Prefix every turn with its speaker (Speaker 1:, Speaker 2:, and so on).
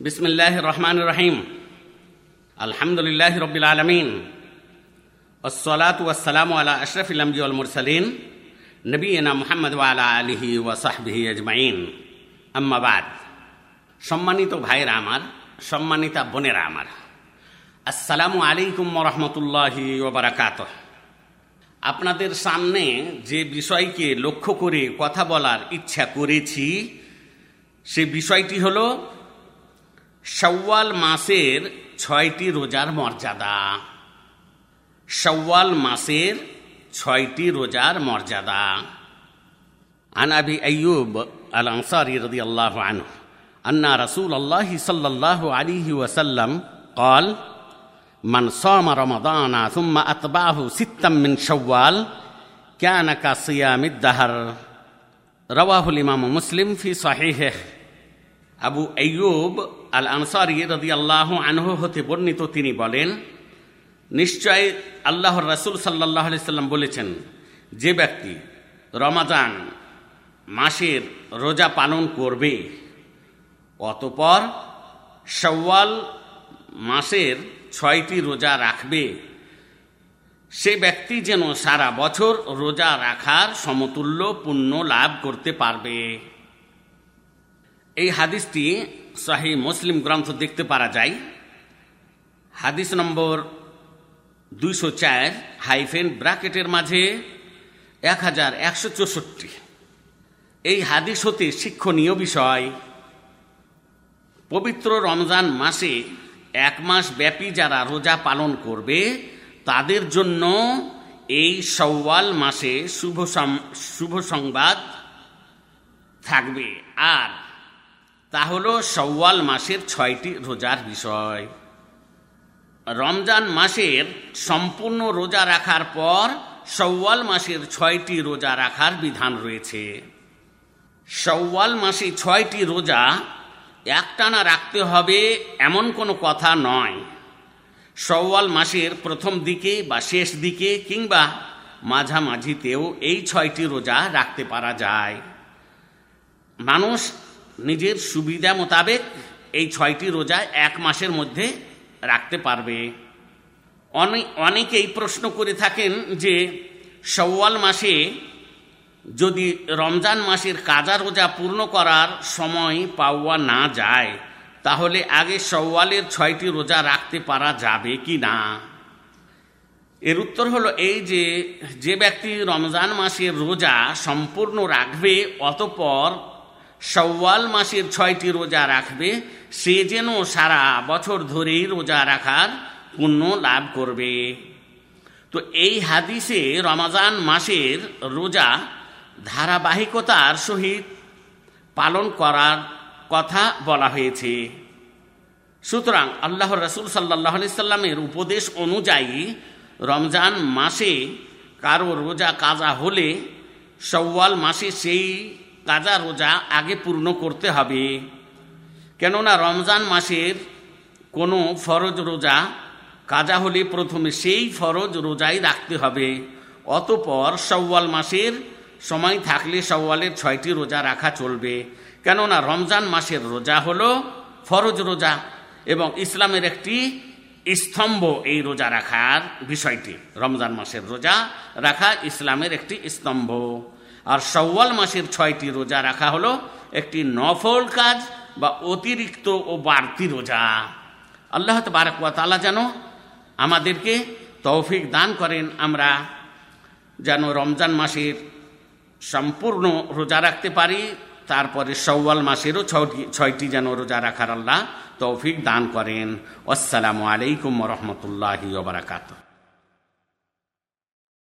Speaker 1: বিসমিল্লাহ রহমান রহিম। আলহামদুলিল্লাহ রবিল আলমিন। ওসলাত ওয়াসালাম আলা আশরফিল আম্বিউল মুরসালিন। নবীনা মোহাম্মদ আলা আলহি ওয়াসাহবিহি আজমাইন। আম্মাবাদ সম্মানিত ভাইরা আমার, সম্মানিতা বোনেরা আমার, আসসালামু আলাইকুম রহমতুল্লাহি ওবরাকাত আপনাদের সামনে যে বিষয়কে লক্ষ্য করে কথা বলার ইচ্ছা করেছি, সে বিষয়টি হলো সওয়াল মাসের ছয়টি রোজার মর্যাদা সওয়াল মাসের ছয়টি রোজার মর্যাদা عن أبي أيوب الأنصاري رضي الله عنه أن رسول الله صلى الله عليه وسلم قال من صام رمضان ثم أتبعه ستا من شوال كان كصيام الدهر رواه الإمام مسلم في صحيحه আবু আইয়ুব আল আনসারি রদি আল্লাহ আনহু হতে বর্ণিত তিনি বলেন, নিশ্চয় আল্লাহর রাসুল সাল্লাহ সাল্লাম বলেছেন, যে ব্যক্তি রমাজান মাসের রোজা পালন করবে, অতপর সওয়াল মাসের ছয়টি রোজা রাখবে, সে ব্যক্তি যেন সারা বছর রোজা রাখার সমতুল্য পুণ্য লাভ করতে পারবে। এই হাদিসটি শাহী মুসলিম গ্রন্থ দেখতে পারা যায়। হাদিস নম্বর দুইশো চার, হাইফেন ব্রাকেটের মাঝে এক হাজার একশো চৌষট্টি। এই হাদিস হতে শিক্ষণীয় বিষয়, পবিত্র রমজান মাসে এক মাস ব্যাপী যারা রোজা পালন করবে, তাদের জন্য এই সওয়াল মাসে শুভ শুভ সংবাদ থাকবে। আর তা হল সওয়াল মাসের ছয়টি রোজার বিষয়। রমজান মাসের সম্পূর্ণ রোজা রাখার পর সওয়াল মাসের ছয়টি রোজা রাখার বিধান রয়েছে। সওয়াল মাসে ছয়টি রোজা একটানা রাখতে হবে এমন কোনো কথা নয়। সওয়াল মাসের প্রথম দিকে বা শেষ দিকে কিংবা মাঝামাঝিতেও এই ছয়টি রোজা রাখতে পারা যায়। মানুষ নিজের সুবিধা মোতাবেক এই ছয়টি রোজা এক মাসের মধ্যে রাখতে পারবে। অনেক অনেকেই প্রশ্ন করে থাকেন যে সওয়াল মাসে যদি রমজান মাসের কাজা রোজা পূর্ণ করার সময় পাওয়া না যায়, তাহলে আগে সওয়ালের ছয়টি রোজা রাখতে পারা যাবে কি না? এর উত্তর হলো এই যে যে ব্যক্তি রমজান মাসের রোজা সম্পূর্ণ রাখবে, অতপর সওয়াল মাসের ছয়টি রোজা রাখবে, সে যেন সারা বছর ধরেই রোজা রাখার পুণ্য লাভ করবে। তো এই হাদিসে রমাজান মাসের রোজা ধারাবাহিকতার সহিত পালন করার কথা বলা হয়েছে। সুতরাং আল্লাহ রসুল সাল্লাহ সাল্লামের উপদেশ অনুযায়ী রমজান মাসে কারও রোজা কাজা হলে সওয়াল মাসে সেই কাজা রোজা আগে পূর্ণ করতে হবে। কেননা রমজান মাসের কোনো ফরজ রোজা কাজা হলে প্রথমে সেই ফরজ রোজাই রাখতে হবে। অতপর সওয়াল মাসের সময় থাকলে সওয়ালের ছয়টি রোজা রাখা চলবে। কেননা রমজান মাসের রোজা হলো ফরজ রোজা এবং ইসলামের একটি স্তম্ভ এই রোজা রাখার বিষয়টি। রমজান মাসের রোজা রাখা ইসলামের একটি স্তম্ভ। আর সওয়াল মাসের ছয়টি রোজা রাখা হলো একটি নফল কাজ বা অতিরিক্ত ও বাড়তি রোজা। আল্লাহ তালা যেন আমাদেরকে তৌফিক দান করেন, আমরা যেন রমজান মাসের সম্পূর্ণ রোজা রাখতে পারি, তারপরে সওয়াল মাসেরও ছয়টি ছয়টি যেন রোজা রাখার আল্লাহ তৌফিক দান করেন। আসসালামু আলাইকুম রহমতুল্লাহ বারাকাতু